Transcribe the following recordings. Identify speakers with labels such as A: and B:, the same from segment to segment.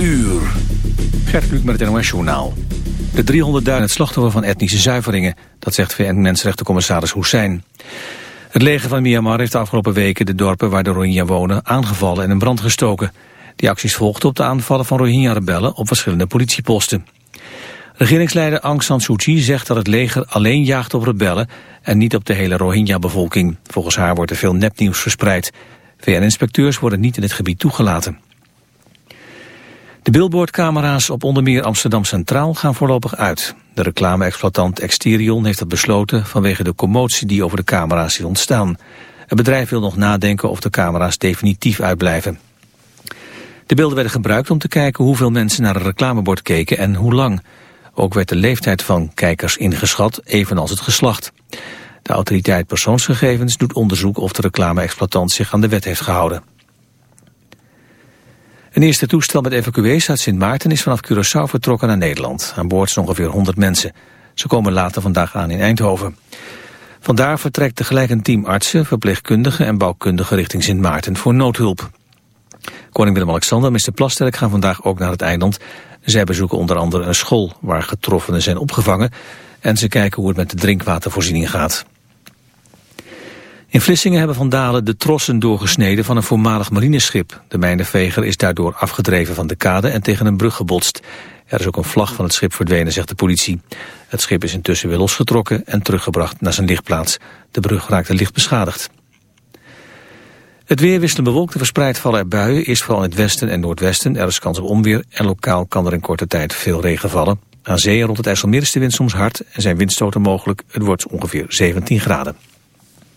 A: uur. Gert met het NOS Journaal. De 300.000 slachtoffer van etnische zuiveringen, dat zegt VN-mensenrechtencommissaris Hussein. Het leger van Myanmar heeft de afgelopen weken de dorpen waar de Rohingya wonen aangevallen en in brand gestoken. Die acties volgden op de aanvallen van Rohingya-rebellen op verschillende politieposten. Regeringsleider Aung San Suu Kyi zegt dat het leger alleen jaagt op rebellen en niet op de hele Rohingya-bevolking. Volgens haar wordt er veel nepnieuws verspreid. VN-inspecteurs worden niet in het gebied toegelaten. De billboardcamera's op onder meer Amsterdam Centraal gaan voorlopig uit. De reclame-exploitant Exterion heeft dat besloten vanwege de commotie die over de camera's is ontstaan. Het bedrijf wil nog nadenken of de camera's definitief uitblijven. De beelden werden gebruikt om te kijken hoeveel mensen naar een reclamebord keken en hoe lang. Ook werd de leeftijd van kijkers ingeschat, evenals het geslacht. De autoriteit persoonsgegevens doet onderzoek of de reclame-exploitant zich aan de wet heeft gehouden. Een eerste toestel met evacuees uit Sint Maarten is vanaf Curaçao vertrokken naar Nederland. Aan boord zijn ongeveer 100 mensen. Ze komen later vandaag aan in Eindhoven. Vandaar vertrekt tegelijk een team artsen, verpleegkundigen en bouwkundigen richting Sint Maarten voor noodhulp. Koning Willem-Alexander en minister Plasterk gaan vandaag ook naar het eiland. Zij bezoeken onder andere een school waar getroffenen zijn opgevangen en ze kijken hoe het met de drinkwatervoorziening gaat. In Vlissingen hebben vandalen de trossen doorgesneden van een voormalig marineschip. De mijnenveger is daardoor afgedreven van de kade en tegen een brug gebotst. Er is ook een vlag van het schip verdwenen, zegt de politie. Het schip is intussen weer losgetrokken en teruggebracht naar zijn lichtplaats. De brug raakte licht beschadigd. Het weer wisselend bewolkt en verspreid vallen er buien. Eerst vooral in het westen en noordwesten. Er is kans op onweer en lokaal kan er in korte tijd veel regen vallen. Aan zee rond het IJsselmeer is de wind soms hard en zijn windstoten mogelijk. Het wordt ongeveer 17 graden.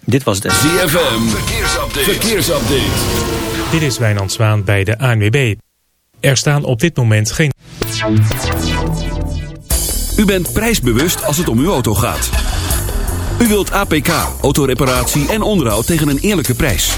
A: Dit was het
B: ZFM. Verkeersupdate. Verkeersupdate.
C: Dit is Wijnand Zwaan bij de ANWB. Er staan op dit moment geen...
B: U bent prijsbewust als het om uw auto gaat. U wilt APK, autoreparatie en onderhoud tegen een eerlijke prijs.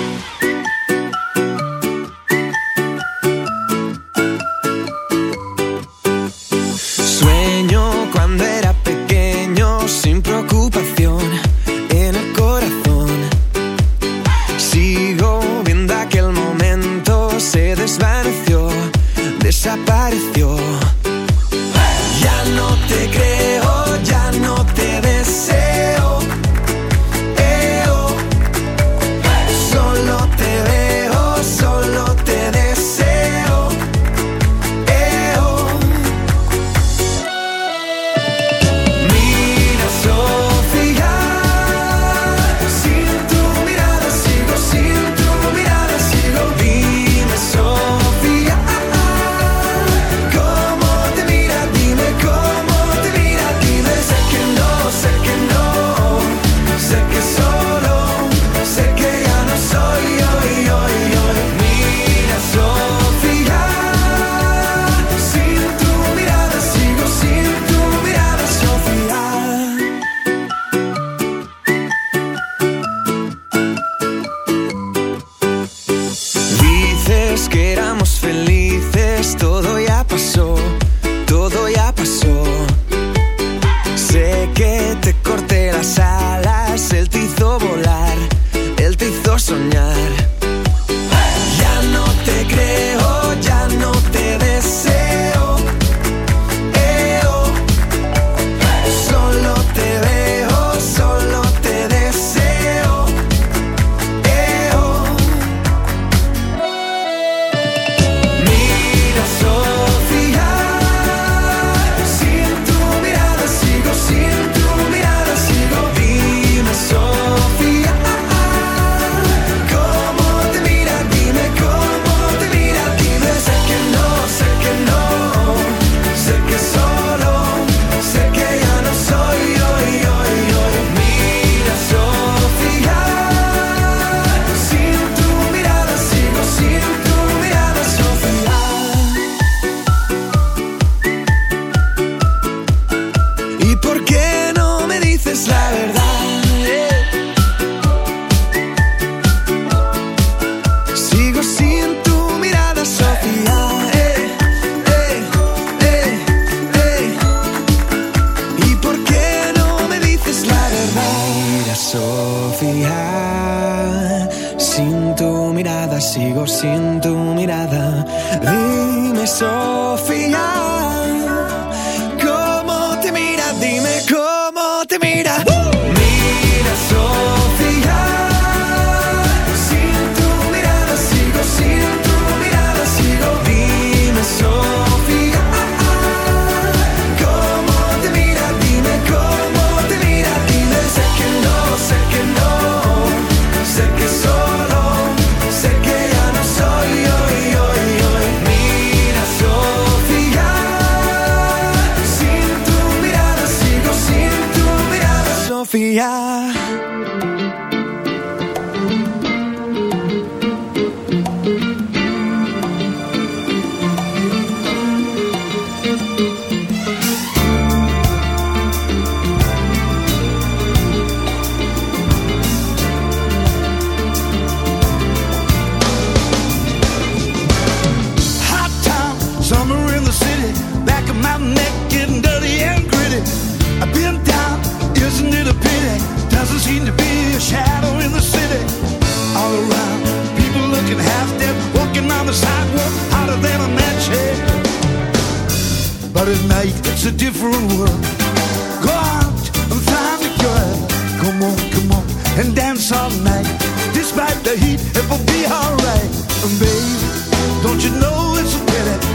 D: and dance all night. Despite the heat, it will be alright. And babe, don't you know it's a pity?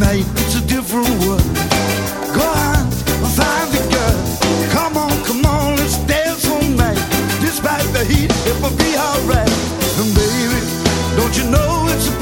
D: it's a different world. Go find the girl. Come on, come on, let's dance all night. Despite the heat, it will be alright. And baby, don't you know it's a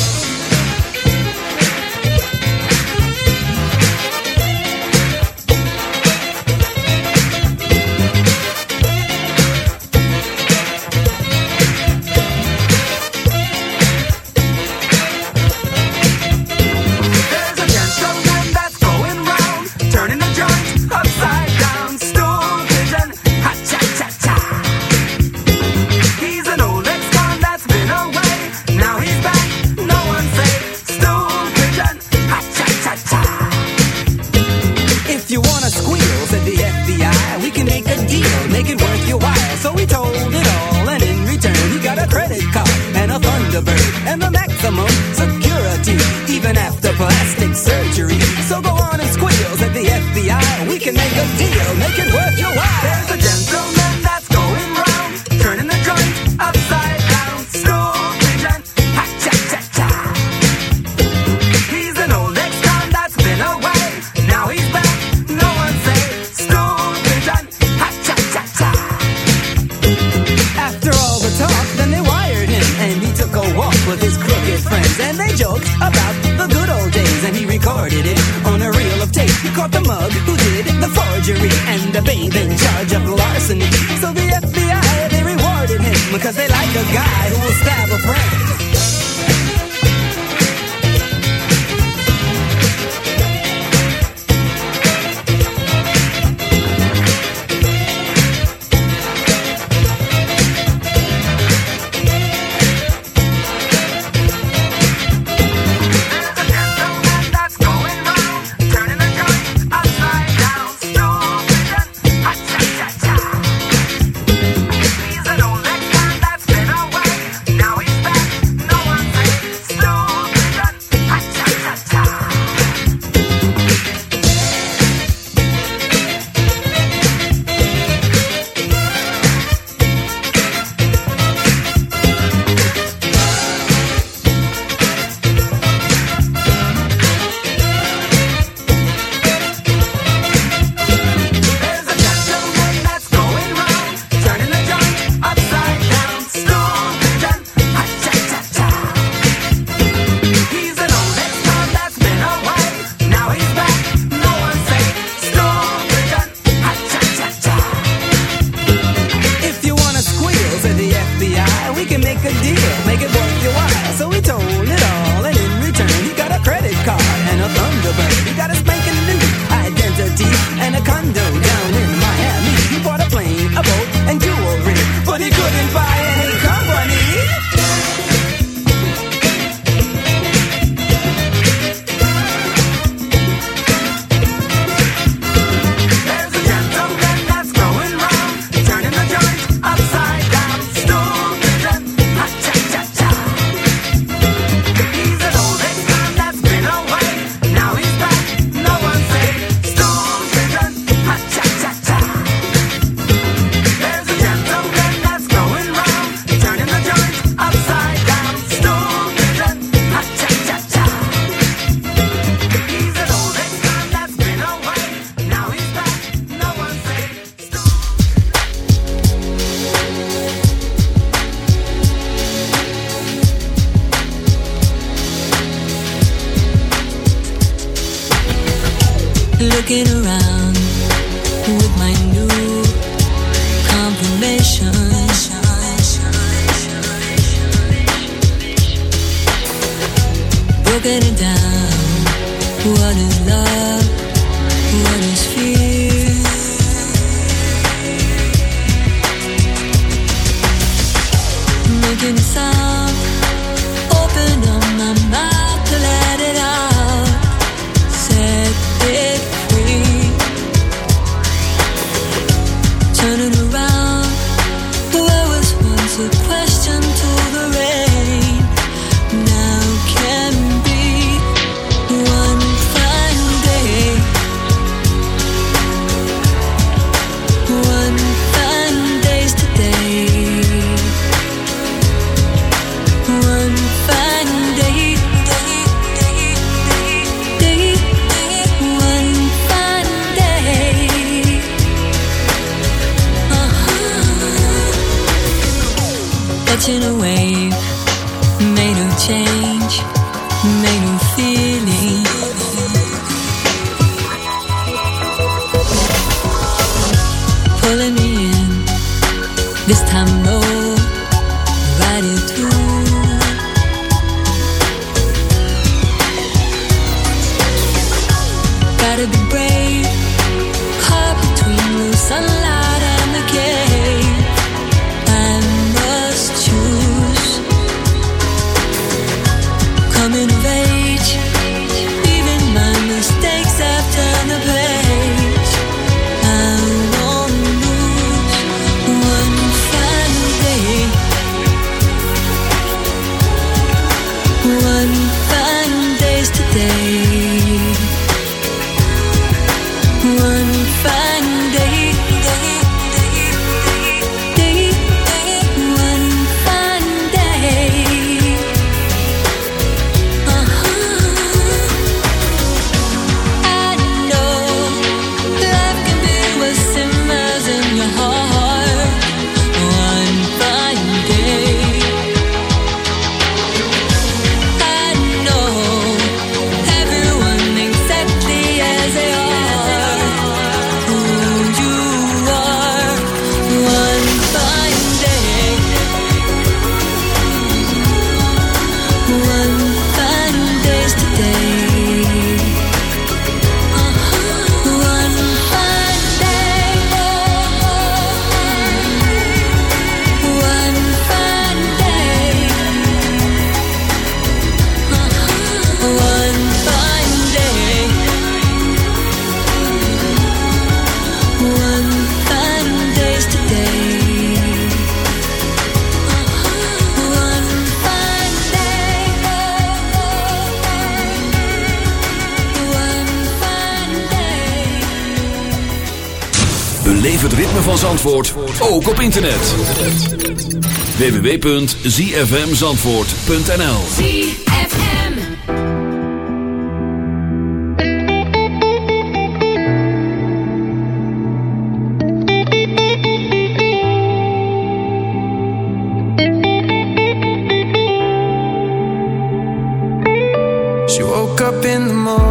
B: Zandvoort, ook op internet. www.zfmzandvoort.nl
E: ZFM.
F: She woke up in the morning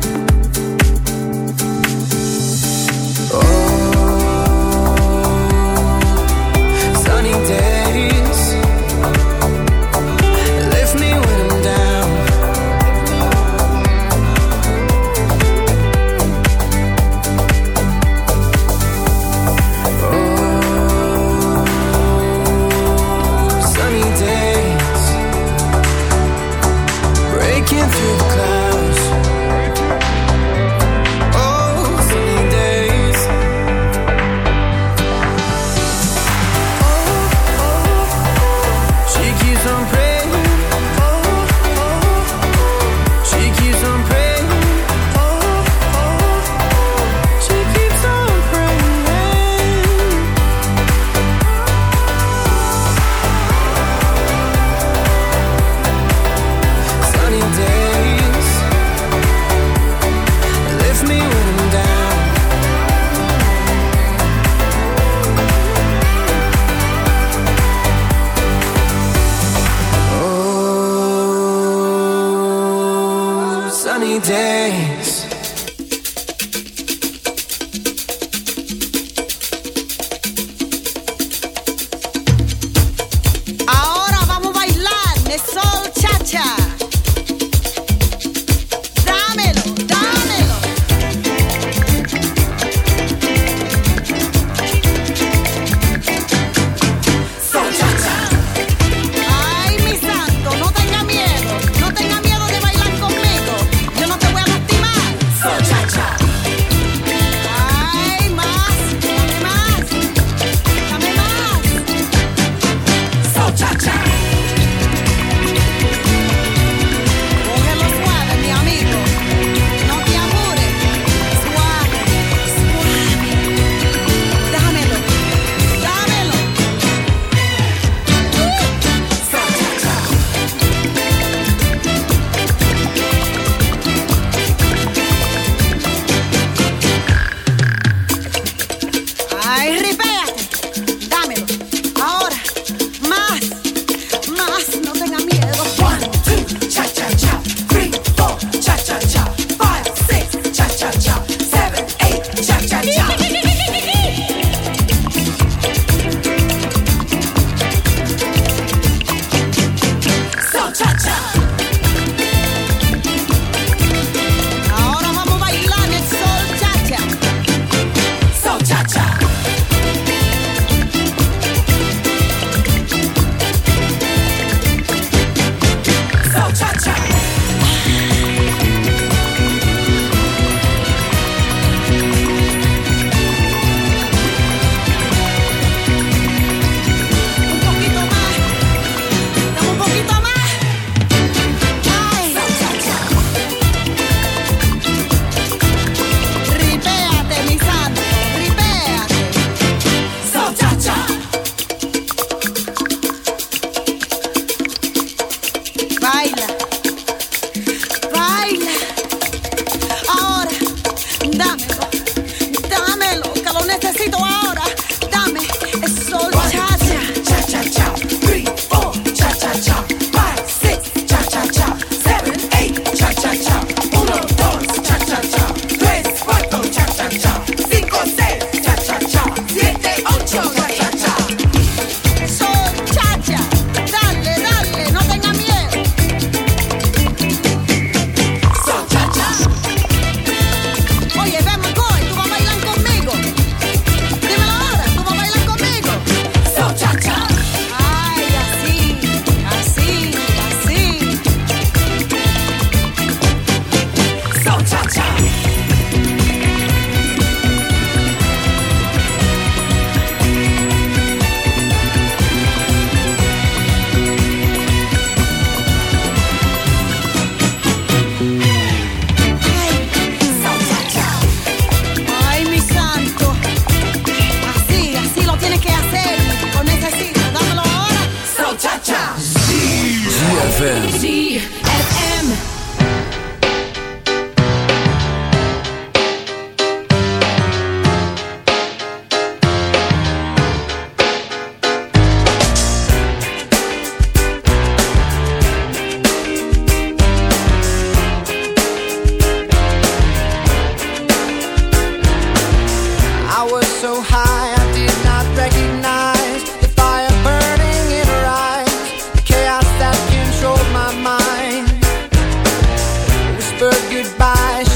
G: eyes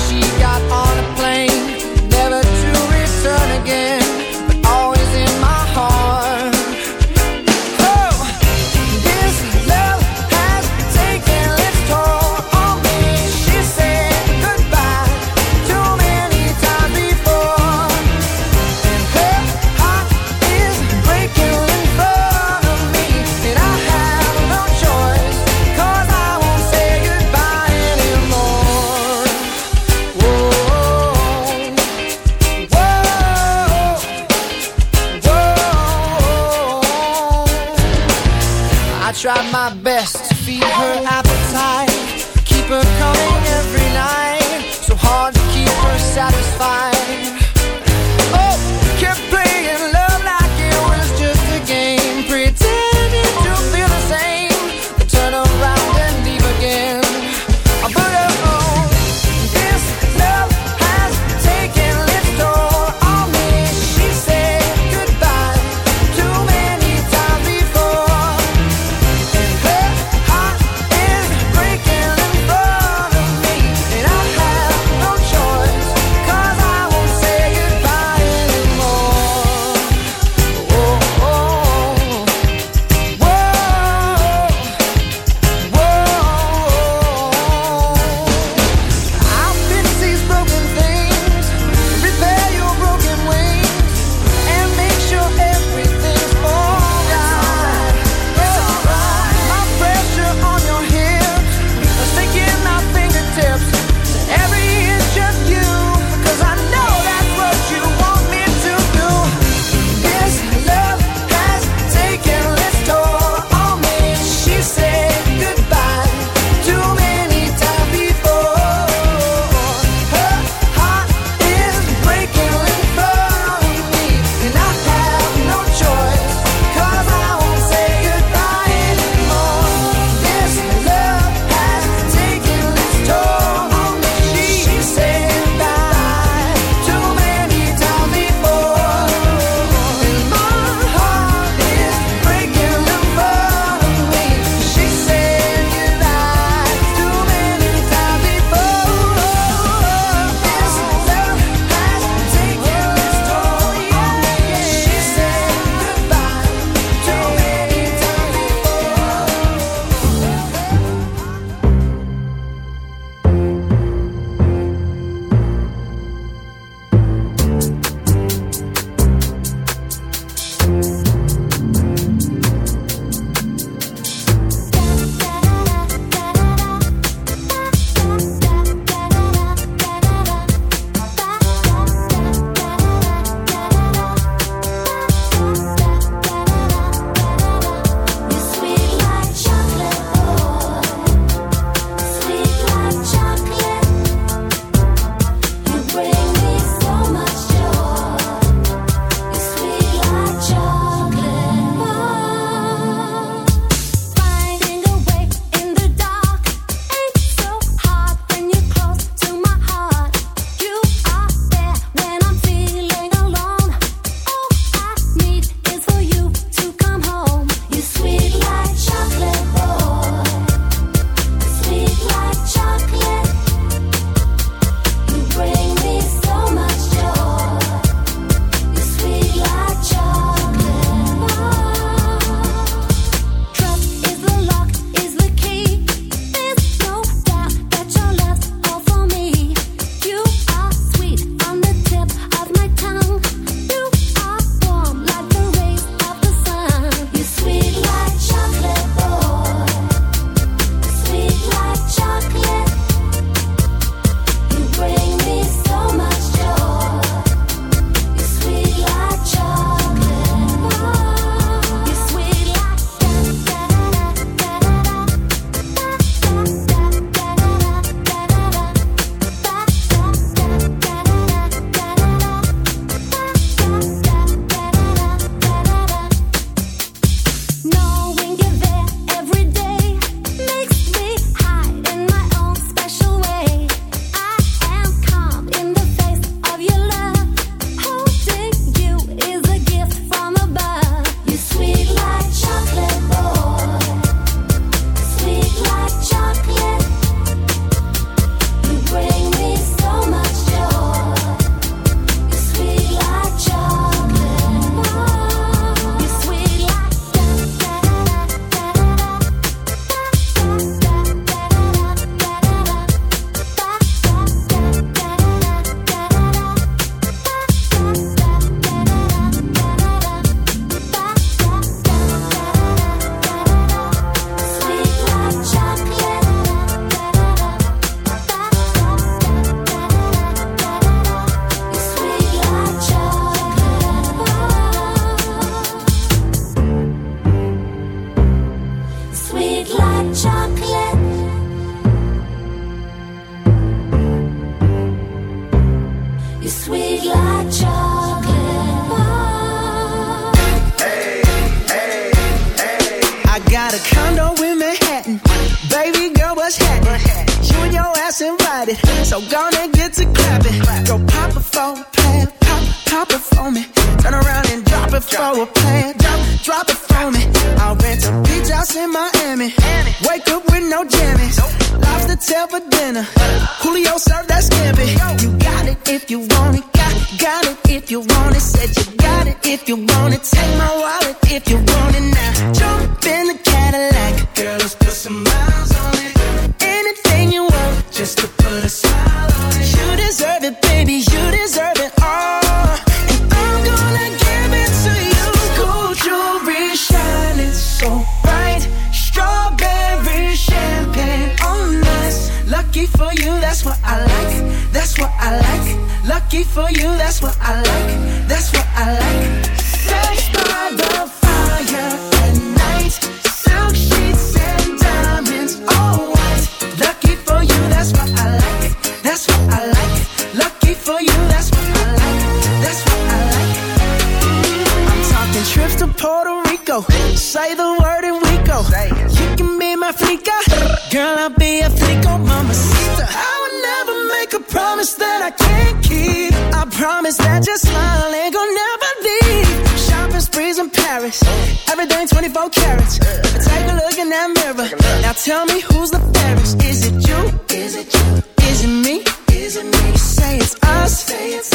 G: And
H: me, say it's us. Say it's